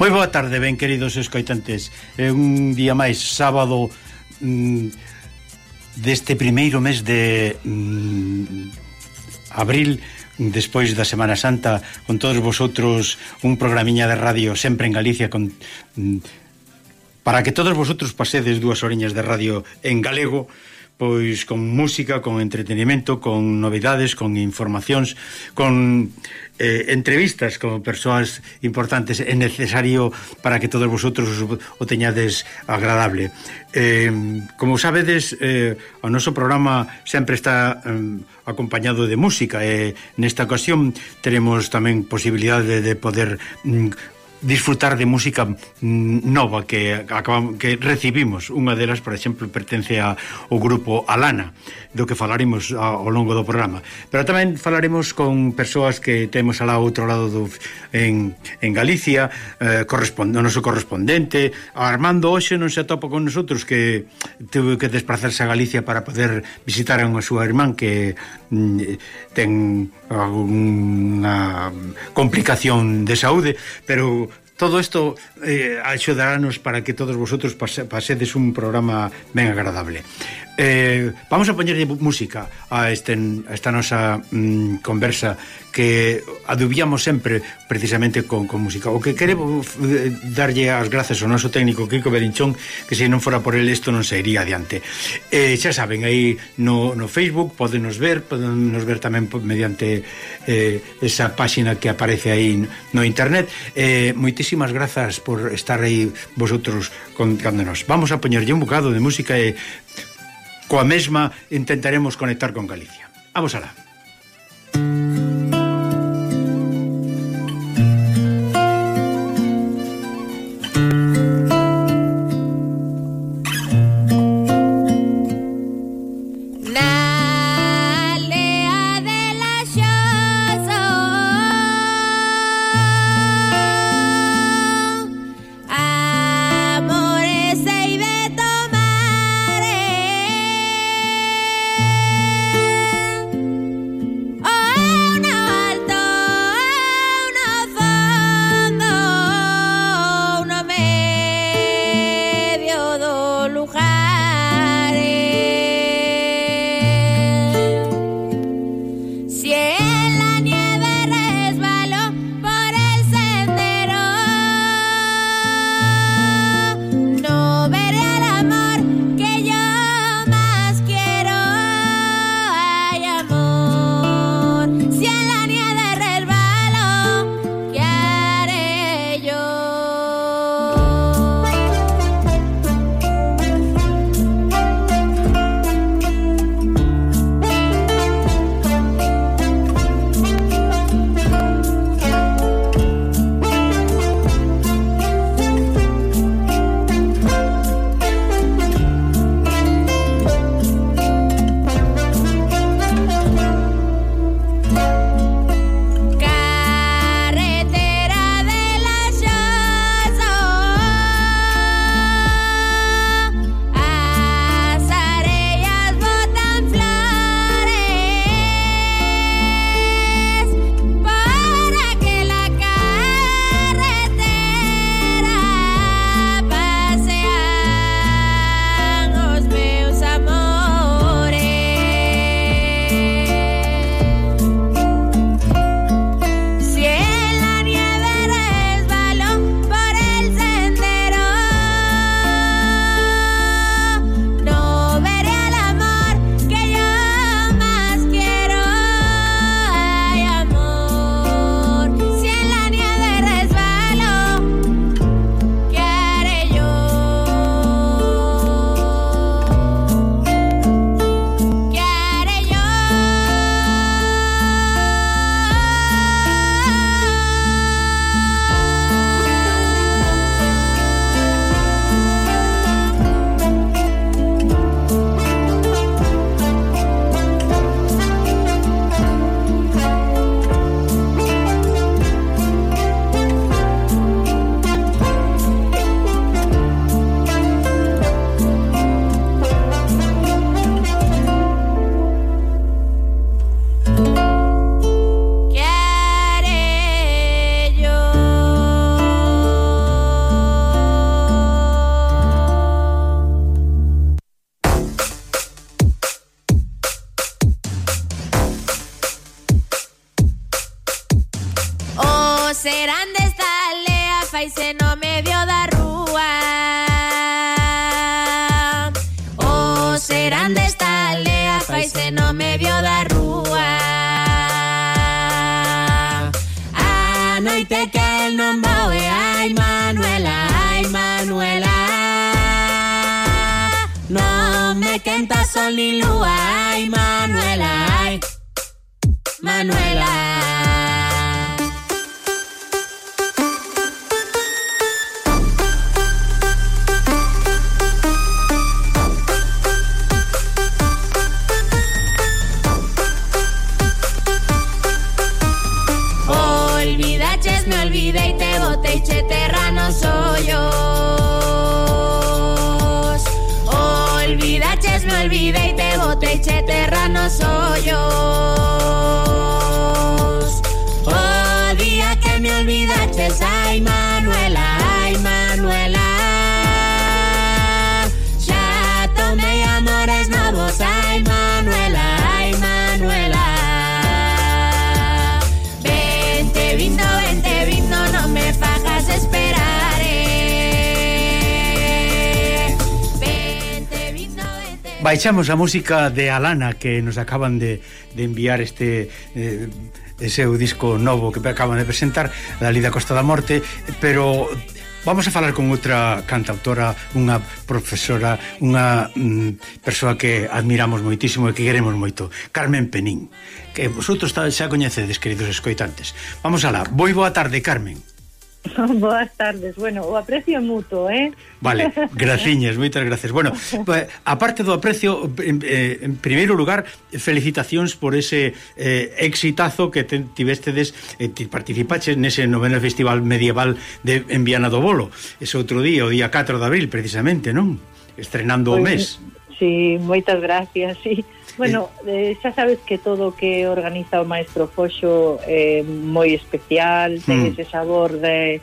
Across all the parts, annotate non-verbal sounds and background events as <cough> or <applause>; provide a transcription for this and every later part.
Moi boa tarde, ben queridos escoitantes. É un día máis sábado mm, deste primeiro mes de mm, abril despois da Semana Santa con todos vosotros un programiña de radio sempre en Galicia con mm, para que todos vosotros pasedes dúas oreñas de radio en galego pois con música, con entretenimento, con novidades, con informacións, con eh, entrevistas con persoas importantes é necesario para que todos vosotros o teñades agradable. Eh, como sabedes eh, o noso programa sempre está eh, acompañado de música e eh, nesta ocasión teremos tamén posibilidade de, de poder mm, disfrutar de música mm, nova que acabamos, que recibimos. Unha delas, por exemplo, pertence ao grupo Alana, do que falaremos ao longo do programa. Pero tamén falaremos con persoas que temos alá ao outro lado do, en, en Galicia, eh, o noso correspondente. Armando hoxe non se atopa con nosotros que tuve que desplazarse a Galicia para poder visitar a súa irmán que mm, ten unha complicación de saúde, pero todo isto eh, axudarános para que todos vosotros pase, pasedes un programa ben agradable. Eh, vamos a poñerlle música a, este, a esta nosa mm, conversa que adubiamos sempre precisamente con, con música. O que quere darlle as gracias ao noso técnico Kiko Belinchón, que se non fora por el isto non se iría adiante. Eh, xa saben, aí no, no Facebook podenos ver, podenos ver tamén mediante eh, esa páxina que aparece aí no internet. Eh, moitísimas grazas por estar aí vosotros contándonos. Vamos a poñerlle un bocado de música e coa mesma intentaremos conectar con Galicia. Vamos alá. gente que el no mueve. ai Manuela, ai Manuela. No me canta sol ni lúa. ai Manuela. Ay Manuela, ay Manuela. Ya tomé amores novos, ay Manuela, ay Manuela. Vente vindo, vente vindo, no me fagas esperar. eh. Vente vindo, vente Baixamos a música de Alana que nos acaban de, de enviar este eh, ese é o disco novo que acaban de presentar da Lida Costa da Morte pero vamos a falar con outra cantautora unha profesora unha mm, persoa que admiramos moitísimo e que queremos moito Carmen Penín que vosotros xa coñecedes, queridos escoitantes. Vamos alá, moi boa tarde Carmen. <laughs> Boas tardes, bueno, o aprecio mutuo, eh? Vale, graciñas, moitas gracias. Bueno, <laughs> aparte do aprecio en, eh, en primeiro lugar felicitacións por ese eh, exitazo que te, tivestedes eh, participaches nese noveno festival medieval de, en Viana do Bolo. Ese outro día, o día 4 de abril precisamente, non? Estrenando o pois, mes. Sí, moitas gracias, sí. Bueno, eh, eh, xa sabes que todo o que organiza o maestro Foxo é eh, moi especial, ten mm. ese sabor de,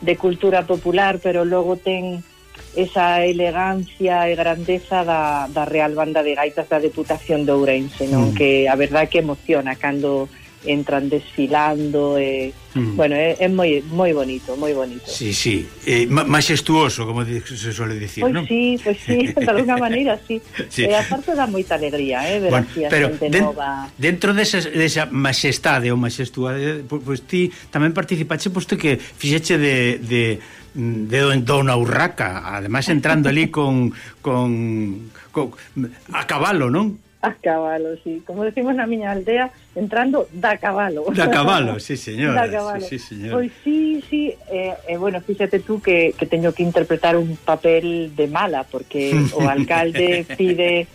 de cultura popular, pero logo ten esa elegancia e grandeza da, da Real Banda de Gaitas da Deputación de Ourense, non? Mm. Que a verdad que emociona cando entran desfilando e mm. bueno, é, é moi moi bonito, moi bonito. Sí, sí, eh, majestuoso, como se suele dicir, pois non? Sí, pois sí, <laughs> de alguna maneira sí. sí. E eh, aparte dá moita alegría, eh, ver bueno, así a pero xente den, nova. Dentro desa desa majestade ou majestuade, pois pues, ti tamén participache posto que fixeche de, de de Dona Urraca, además entrando ali con, con, con a cabalo, non? a cabalo, sí. Como decimos na miña aldea, entrando da cabalo. Da cabalo, <laughs> sí, señora. Da cabalo. Sí, sí, señora. Pois sí, sí. Eh, eh, bueno, fíxate tú que, que teño que interpretar un papel de mala, porque <laughs> o alcalde pide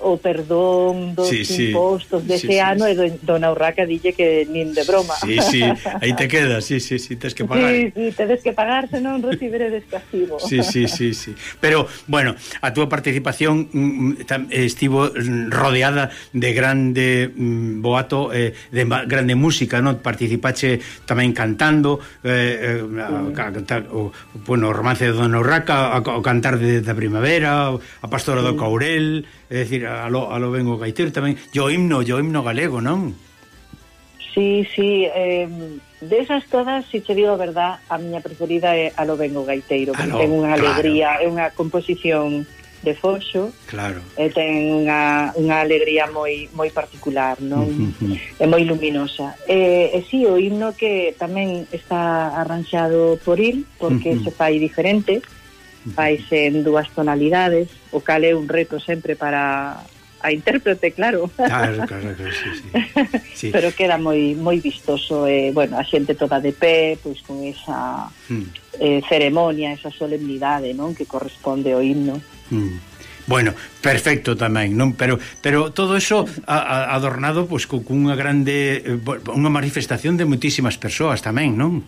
o perdón dos sí, impostos dese sí, ano sí, e dona Urraca dille que nin de broma. Sí, sí, aí te quedas, sí, sí, sí, tens que pagar. Sí, sí, tedes que pagar, senón recibiredes castigo. Sí, sí, sí, sí. Pero, bueno, a túa participación mm, mm, estivo mm, rodeada de grande boato, eh, de grande música, non? Participache tamén cantando, eh, eh, a, a, cantar, o, bueno, o romance de dona Urraca, o, o cantar de, da primavera, a pastora sí. do Caurel, é dicir, alo, alo ben gaitero tamén, e o himno, e o himno galego, non? Sí, sí, eh, desas todas, se si te digo a verdad, a miña preferida é Alo ben o gaitero, porque alo, ten unha alegría, claro. é unha composición de Foxo. Claro. E ten unha, unha alegría moi moi particular, non? <laughs> É moi luminosa. E, e si sí, o himno que tamén está arranxado por il, porque se fai diferente faise en dúas tonalidades, o cal é un reto sempre para a intérprete, claro. Claro, claro, claro, sí, sí. sí. <laughs> Pero queda moi moi vistoso, eh, bueno, a xente toda de pé, pois con esa mm. eh, ceremonia, esa solemnidade, non, que corresponde ao himno. Mm. Bueno, perfecto tamén, non? Pero pero todo eso a, a, adornado pois pues, cunha grande eh, unha manifestación de muitísimas persoas tamén, non?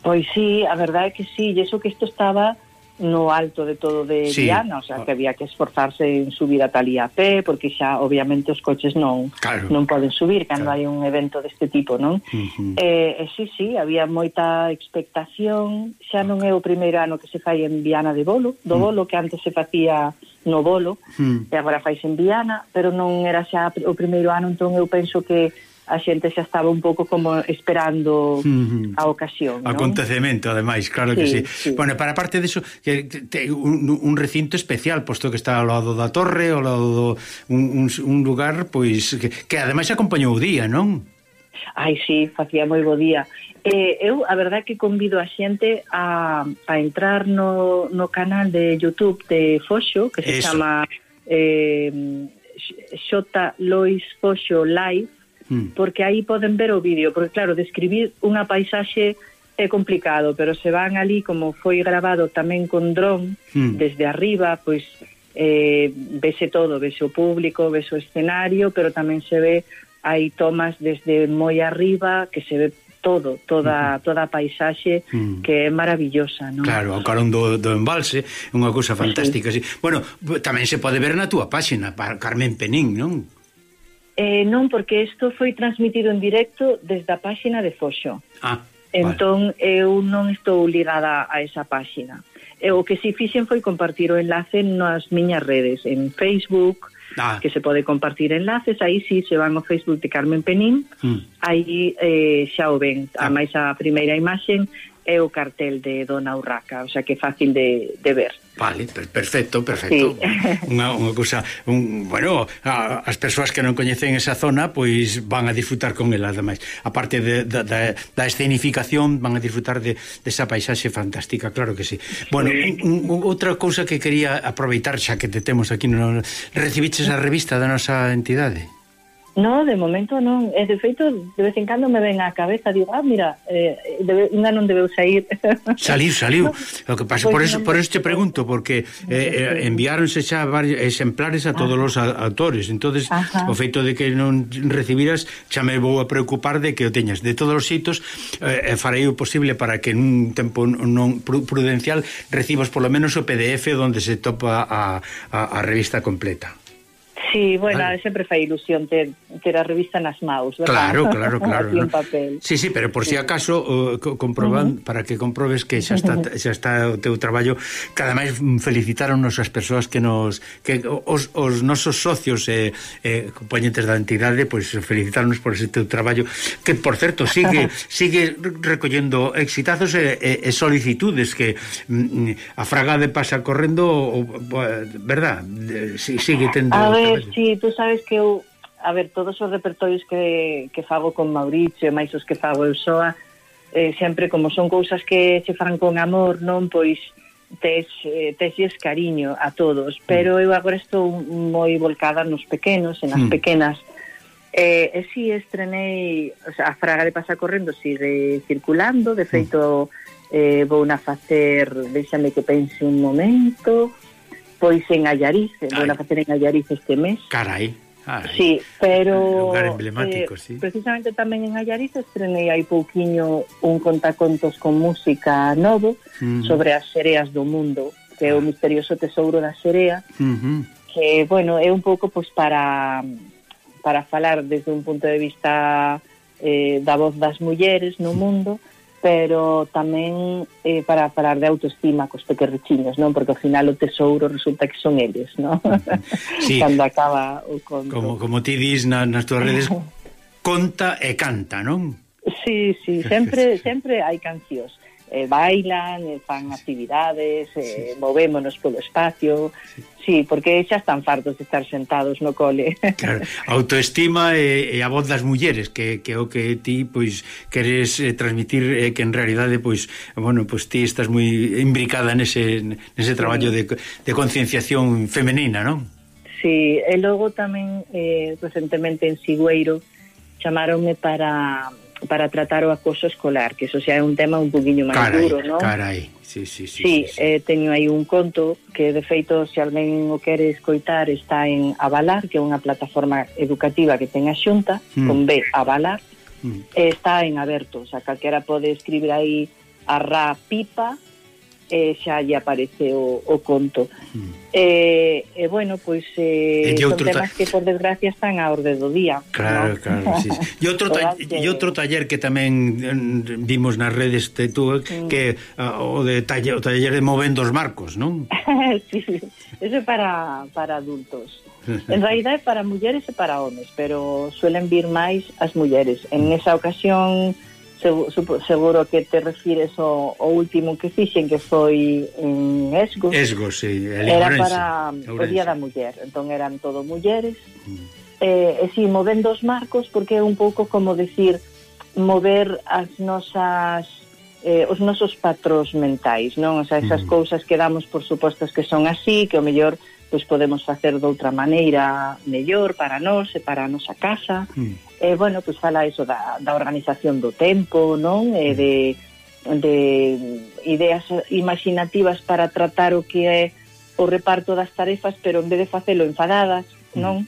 Pois sí, a verdade é que sí, e iso que isto estaba no alto de todo de sí. Viana, o sea, que había que esforzarse en subir a Talía a pé, porque xa obviamente os coches non claro. non poden subir cando claro. hai un evento deste tipo, non? Uh -huh. eh, eh, sí, sí, había moita expectación, xa non é o primeiro ano que se fai en Viana de Bolo, do uh -huh. Bolo que antes se facía no Bolo, uh -huh. e agora faise en Viana, pero non era xa o primeiro ano, entón eu penso que a xente xa estaba un pouco como esperando mm a ocasión. Acontecemento, ademais, claro sí, que sí. sí. Bueno, para parte de iso, que, te, un, un recinto especial, posto que está ao lado da torre, ao lado do, un, un, un lugar, pois, que, que ademais acompañou o día, non? Ai, sí, facía moi bo día. Eh, eu, a verdad que convido a xente a, a entrar no, no canal de Youtube de Foxo, que se eso. chama eh, Xota Lois Foxo Live, mm. porque aí poden ver o vídeo, porque claro, describir unha paisaxe é complicado, pero se van ali como foi grabado tamén con dron mm. desde arriba, pois eh, vese todo, vese o público, vese o escenario, pero tamén se ve hai tomas desde moi arriba que se ve todo, toda mm-hmm. toda a paisaxe mm. que é maravillosa, non? Claro, ao carón do, do embalse, é unha cousa fantástica, sí. sí. Bueno, tamén se pode ver na túa páxina, para Carmen Penín, non? Eh, non, porque isto foi transmitido en directo desde a páxina de Foxo. Ah, entón, vale. eu non estou ligada a esa páxina. E o que si fixen foi compartir o enlace nas miñas redes, en Facebook, ah. que se pode compartir enlaces, aí si se van ao Facebook de Carmen Penín, mm. aí eh, xa o ven. Ah. A máis a primeira imaxen é o cartel de Dona Urraca, o sea que fácil de, de ver. Vale, perfecto, perfecto. Sí. <laughs> Unha, unha cousa, un, bueno, a, as persoas que non coñecen esa zona, pois van a disfrutar con ela, ademais. A parte de, da, da, da escenificación, van a disfrutar de, desa de paisaxe fantástica, claro que sí. Bueno. Un, un, outra cousa que quería aproveitar, xa que te temos aquí, no, recibiches a revista da nosa entidade? No, de momento non. E, de feito, de vez en cando me ven á cabeza, digo, ah, mira, eh, eh debe, unha non debeu sair. <laughs> Saliu, saliu. O que pasa, pois por, eso, no... por eso te pregunto, porque eh, eh, enviáronse xa varios exemplares a todos ah. os autores. entonces Ajá. o feito de que non recibiras, xa me vou a preocupar de que o teñas de todos os sitos, eh, eh, farei o posible para que nun tempo non prudencial recibas polo menos o PDF onde se topa a, a, a revista completa. Sí, bueno, vale. sempre fai ilusión ter, ter a revista nas maus, verdad? Claro, claro, <laughs> claro. Aquí en papel. Sí, sí, pero por si acaso uh, comproban, uh -huh. para que comprobes que xa está, xa está o teu traballo, que ademais felicitaronnos as persoas que nos que os, os nosos socios e eh, eh, componentes da entidade, pois pues, felicitarnos por ese teu traballo, que por certo sigue <laughs> sigue recollendo exitazos e, e, e solicitudes que mm, mm a fragade pasa correndo, o, o, eh, verdad? Si, sigue tendo a ver, Pues, sí, tú sabes que eu, a ver, todos os repertorios que, que fago con Mauricio e máis os que fago eu soa, eh, sempre como son cousas que se fan con amor, non? Pois tes, eh, tesles cariño a todos, mm. pero eu agora estou moi volcada nos pequenos, en as mm. pequenas. Eh, e si estrenei, o sea, a Fraga de Pasa Correndo sigue circulando, de mm. feito eh, vou na facer, déxame que pense un momento, Pois en Allariz, van a facer en Allariz este mes. Carai. Ai, sí, pero lugar emblemático, eh, sí. Precisamente tamén en Allariz estrenei hai pouquiño un contacontos con música novo mm. sobre as sereas do mundo, que é o ah. misterioso tesouro da serea, mm que, bueno, é un pouco pois para para falar desde un punto de vista eh, da voz das mulleres no mundo, pero tamén eh, para falar de autoestima cos pequerrichiños, non? Porque ao final o tesouro resulta que son eles, non? <laughs> Sí. Cando acaba o conto. Como, como ti dis na, nas túas redes, <laughs> conta e canta, non? Sí, sí, sempre, sempre hai cancións eh, bailan, eh, fan actividades, eh, sí. movémonos polo espacio. Sí. sí, porque xa están fartos de estar sentados no cole. <laughs> Claro, autoestima e, e a voz das mulleres, que, que o que ti pois queres eh, transmitir eh, que en realidade pois, bueno, pois ti estás moi imbricada nese nese traballo sí. de de concienciación femenina, non? Sí, e logo tamén eh, recentemente en Sigüeiro chamaronme para para tratar o acoso escolar, que eso xa é un tema un poquinho máis carai, duro, non? Carai, sí, sí, sí. Sí, sí, sí. Eh, teño aí un conto que, de feito, se alguén o quere escoitar, está en Avalar, que é unha plataforma educativa que ten a xunta, mm. con B, Avalar, mm. está en aberto, o sea, calquera pode escribir aí a Ra pipa, Eh, e xa lle apareceu o conto. Mm. E, e bueno, pois eh, e son temas que por desgracia están a orde do día. Claro, ¿no? claro, sí. E <laughs> outro, ta e outro taller que tamén vimos mm, nas redes de tú, mm. que uh, o de taller, o taller de movendo os marcos, non? <laughs> sí, eso é para, para adultos. <laughs> En realidad é para mulleres e para homes, pero suelen vir máis as mulleres. En esa ocasión seguro que te refires ao, ao último que fixen que foi en Esgos Esgos, sí, era para Ourense. o Día da Muller entón eran todo mulleres mm. eh, e si, sí, movendo os marcos porque é un pouco como decir mover as nosas eh, os nosos patros mentais non o sea, esas mm. cousas que damos por supostas que son así que o mellor pois podemos facer de outra maneira mellor para nós e para a nosa casa mm eh, bueno, pois fala eso da, da organización do tempo, non? E eh, mm. de, de ideas imaginativas para tratar o que é o reparto das tarefas, pero en vez de facelo enfadadas, mm. non?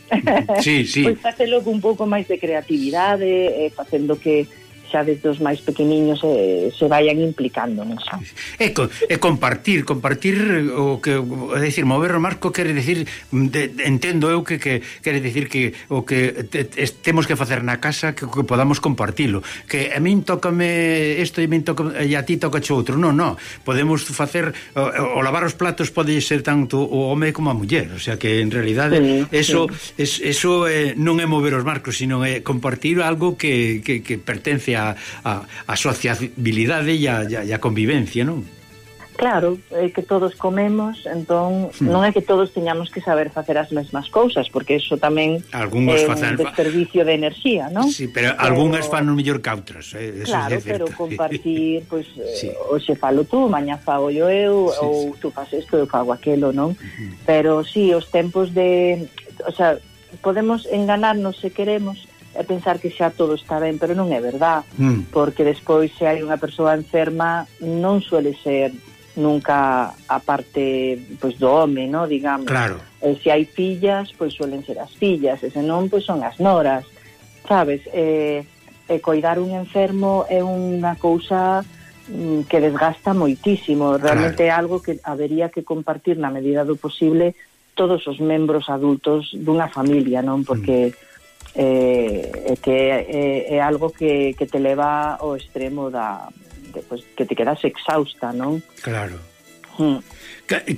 Sí, sí. <laughs> pois facelo un pouco máis de creatividade, eh, facendo que xa desde os máis pequeniños eh, se vayan implicando niso. E, co, e compartir, compartir eh, o que, é dicir, mover o marco quere decir, mm, de, de, entendo eu que, que quere decir que o que te, temos que facer na casa que, que podamos compartilo, que a min tócame isto e a min toca e a ti toca outro, non, non, podemos facer o, o lavar os platos pode ser tanto o home como a muller, o sea que en realidade sí, eso, sí. Es, eso eh, non é mover os marcos, sino é compartir algo que, que, que pertence a a, a, a sociabilidade e a, e a convivencia, non? Claro, é que todos comemos, entón hmm. non é que todos teñamos que saber facer as mesmas cousas, porque iso tamén Algunos é facen... un desperdicio de enerxía, non? Sí, pero, pero... algunhas fan o mellor que outras, eh? Eso claro, pero <laughs> compartir, pois, pues, sí. Eh, hoxe falo tú, mañá fago yo eu, sí, ou sí. tú faz isto, eu fago aquelo, non? Uh -huh. Pero sí, os tempos de... O sea, podemos enganarnos se queremos, e pensar que xa todo está ben, pero non é verdad, mm. porque despois se hai unha persoa enferma non suele ser nunca a parte pois do home, no, digamos. Claro. E se hai fillas, pois suelen ser as fillas, e se non pois son as noras. Sabes, eh e coidar un enfermo é unha cousa mm, que desgasta moitísimo, realmente claro. é algo que habería que compartir na medida do posible todos os membros adultos dunha familia, non? Porque mm eh, que é, é algo que, que te leva ao extremo da de, pues, que te quedas exhausta, non? Claro. Hmm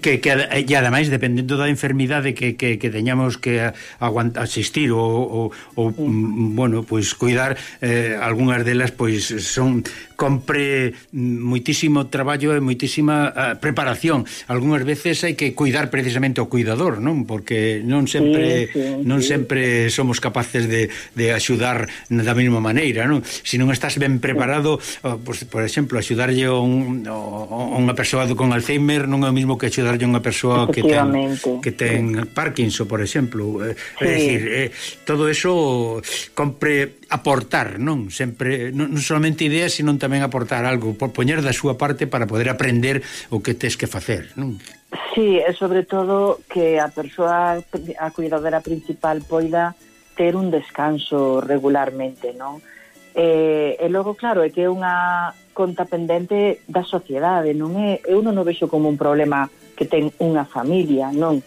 que, que e ademais dependendo da enfermidade que, que, que teñamos que aguanta, asistir ou, ou, ou mm, bueno, pois cuidar eh, algunhas delas pois son compre moitísimo traballo e moitísima uh, eh, preparación. Algunhas veces hai que cuidar precisamente o cuidador, non? Porque non sempre sí, sí, non sí. sempre somos capaces de, de axudar da mesma maneira, non? Se non estás ben preparado, oh, pois, por exemplo, axudarlle a un, a unha persoa con Alzheimer non é o mesmo que que che unha persoa que ten que ten Parkinson, por exemplo, eh, é sí. dicir, eh, todo eso compre aportar, non? Sempre non, non solamente ideas, sino tamén aportar algo, por poñer da súa parte para poder aprender o que tes que facer, non? Sí, e sobre todo que a persoa a cuidadora principal poida ter un descanso regularmente, non? E, e logo, claro, é que é unha conta pendente da sociedade, non é, eu non o vexo como un problema que ten unha familia, non,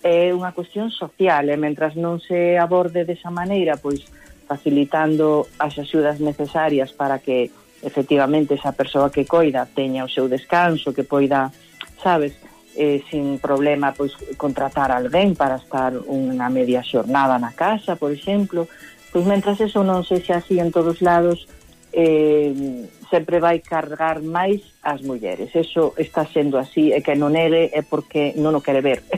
é unha cuestión social, e mentras non se aborde desa maneira, pois facilitando as axudas necesarias para que efectivamente esa persoa que coida teña o seu descanso, que poida, sabes, eh, sin problema pois contratar alguén para estar unha media xornada na casa, por exemplo, pois mentras eso non sexa así en todos lados, eh, sempre vai cargar máis as mulleres. Eso está sendo así, e que non negue é porque non o quere ver. <laughs>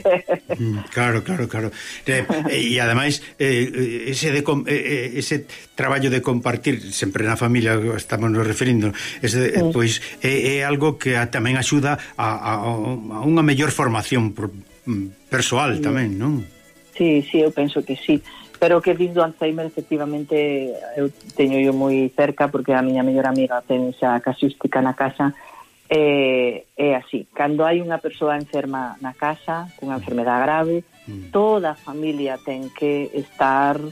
Mm, claro, claro, claro. E, e ademais, eh, ese, de, eh, eh, ese traballo de compartir, sempre na familia estamos nos referindo, ese, sí. Mm. pois é, é algo que tamén axuda a, a, a unha mellor formación mm, persoal tamén, non? Sí, sí, eu penso que sí pero que dis do Alzheimer efectivamente eu teño yo moi cerca porque a miña mellor amiga ten xa casística na casa eh, é así, cando hai unha persoa enferma na casa, cunha enfermedade grave, mm. toda a familia ten que estar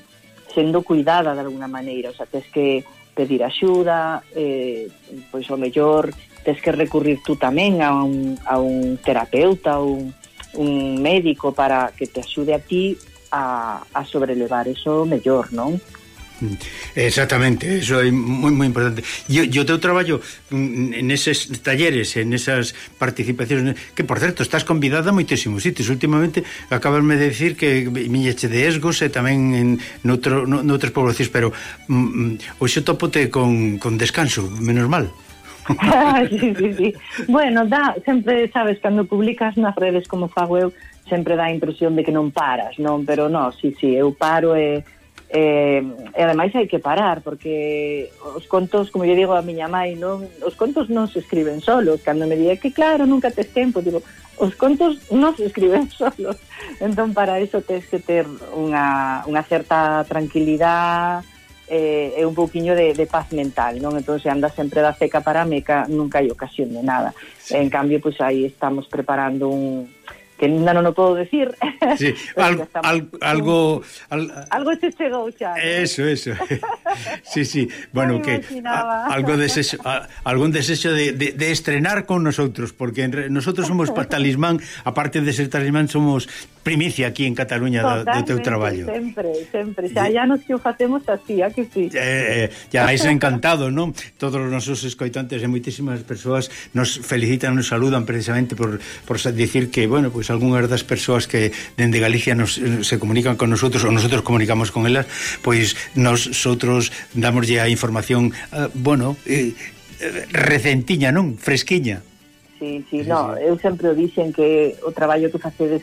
sendo cuidada de alguna maneira, o sea, tens que pedir axuda, eh, pois o mellor tens que recurrir tú tamén a un, a un terapeuta, ou un, un médico para que te axude a ti a, a sobrelevar eso mellor, non? Mm. Exactamente, eso é moi moi importante. E o teu traballo mm, neses talleres, en esas participacións, que por certo estás convidada a moitísimos sitios. Últimamente acabasme de decir que miñeche de Esgos eh, e tamén en noutro, noutros poboacións, pero mm, mm hoxe topote con, con descanso, menos mal. <laughs> sí, sí, sí. Bueno, da, sempre sabes, cando publicas nas redes como fago eu, sempre dá a impresión de que non paras, non? Pero non, sí, sí, eu paro e... E, e ademais hai que parar porque os contos, como lle digo a miña mãe non, os contos non se escriben solos cando me di que claro, nunca tes tempo digo, os contos non se escriben <laughs> solos entón para iso tens que ter unha, unha certa tranquilidade eh, e un pouquiño de, de paz mental, non? Entón, se anda sempre da seca para a meca, nunca hai ocasión de nada. Sí. En cambio, pois pues, aí estamos preparando un, que ainda non o podo decir. <laughs> Sí, al, al, algo... Al, algo se chegou xa. Eso, eso. <laughs> sí, sí. Bueno, que a, algo desexo, a, algún desexo de, de, de estrenar con nosotros, porque en, nosotros somos <laughs> talismán, aparte de ser talismán, somos primicia aquí en Cataluña do, do teu traballo. Sempre, sempre. Xa, xa nos que o facemos así, a que sí. Eh, eh, xa, encantado, non? Todos os nosos escoitantes e moitísimas persoas nos felicitan, nos saludan precisamente por, por dicir que, bueno, pues, algunhas das persoas que dende Galicia nos, se comunican con nosotros ou nosotros comunicamos con elas, pois nosotros damoslle a información, uh, bueno, eh, eh, recentiña, non? Fresquiña. Sí, sí, no, eu sempre o dixen que o traballo que facedes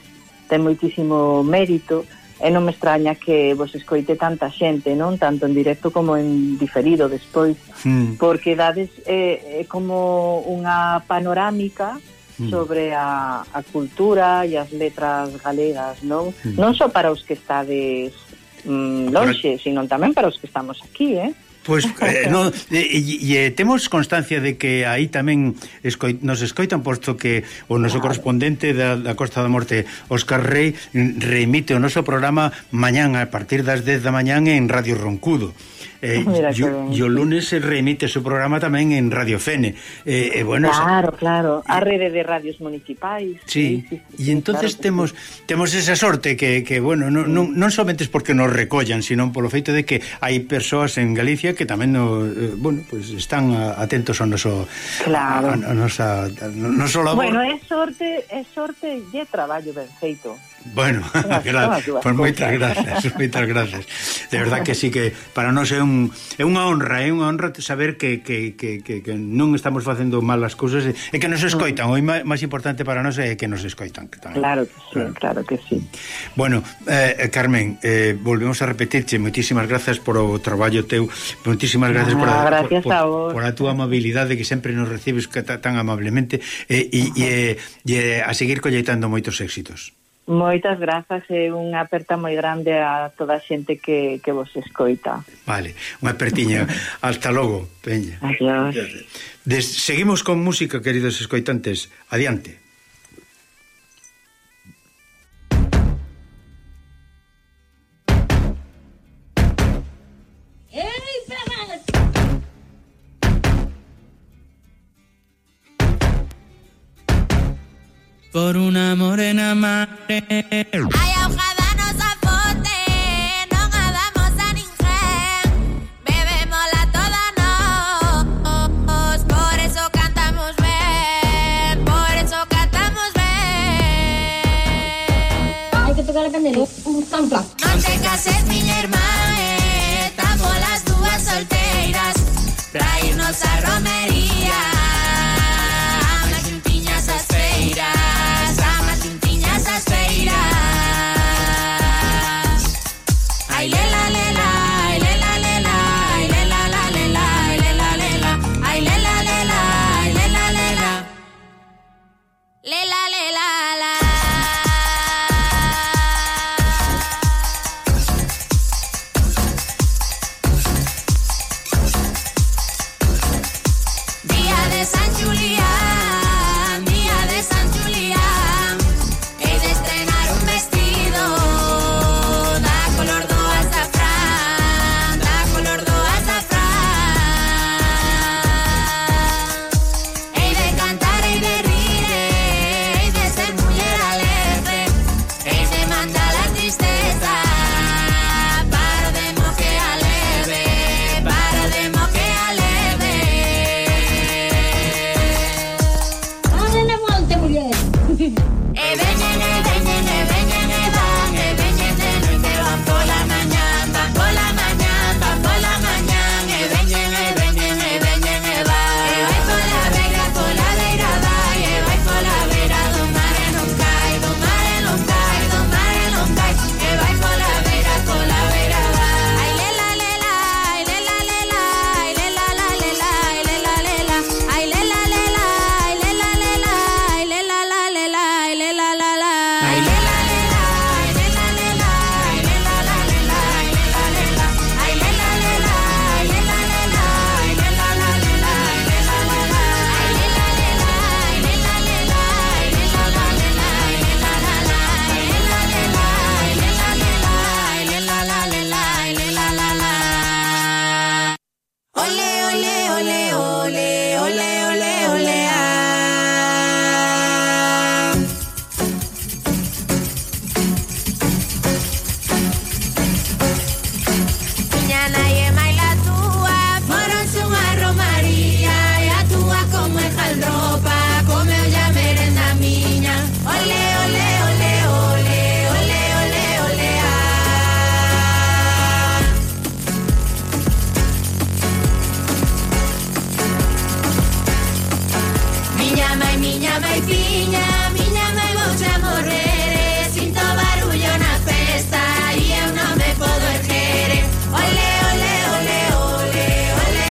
ten moitísimo mérito e non me extraña que vos escoite tanta xente, non? Tanto en directo como en diferido despois, mm. porque dades eh, como unha panorámica mm. sobre a, a cultura e as letras galegas, non? Mm. Non só para os que estades mm, lonxe, Pero... sino tamén para os que estamos aquí, eh? Pois eh, <laughs> non, e, e temos constancia de que aí tamén escoi, nos escoitan posto que o noso correspondente da, da Costa da Morte, Óscar Rey, remite o noso programa mañán a partir das 10 da mañán en Radio Roncudo. Eh, <laughs> e o lunes remite o programa tamén en Radio Fene. Eh, eh, bueno, claro, esa... claro, a rede de radios municipais. Sí, e sí, sí, sí, entonces claro, temos sí. temos esa sorte que, que bueno, non, non, non somente es porque nos recollan, sino polo feito de que hai persoas en Galicia que tamén no, eh, bueno, pues están atentos ao noso claro. a, a, a nosa a, noso labor. Bueno, é sorte, é sorte e traballo ben feito. Bueno, <laughs> claro, pues moitas grazas, moitas grazas. De verdad que sí que para nós é un un, é unha honra, é unha honra saber que, que, que, que, que non estamos facendo malas cousas e, e que nos escoitan. O máis importante para nós é que nos escoitan. Que tamén. Claro que sí, claro, claro que sí. Bueno, eh, eh Carmen, eh, volvemos a repetirche, moitísimas grazas por o traballo teu, moitísimas grazas ah, por, a, gracias por, por, a vos. por a túa amabilidade que sempre nos recibes tan amablemente e, e, e, e a seguir colleitando moitos éxitos. Moitas grazas e unha aperta moi grande a toda a xente que, que vos escoita. Vale, unha apertiña. Hasta logo, Peña. Adiós. Des, seguimos con música, queridos escoitantes. Adiante. Por una morena madre. Ay, ojalá nos afote, no hagamos a ninguén. Bebémosla toda nos, por eso cantamos bien, por eso cantamos bien. Hay que tocar la candela, un sampla. No te cases, mi hermana, tristeza.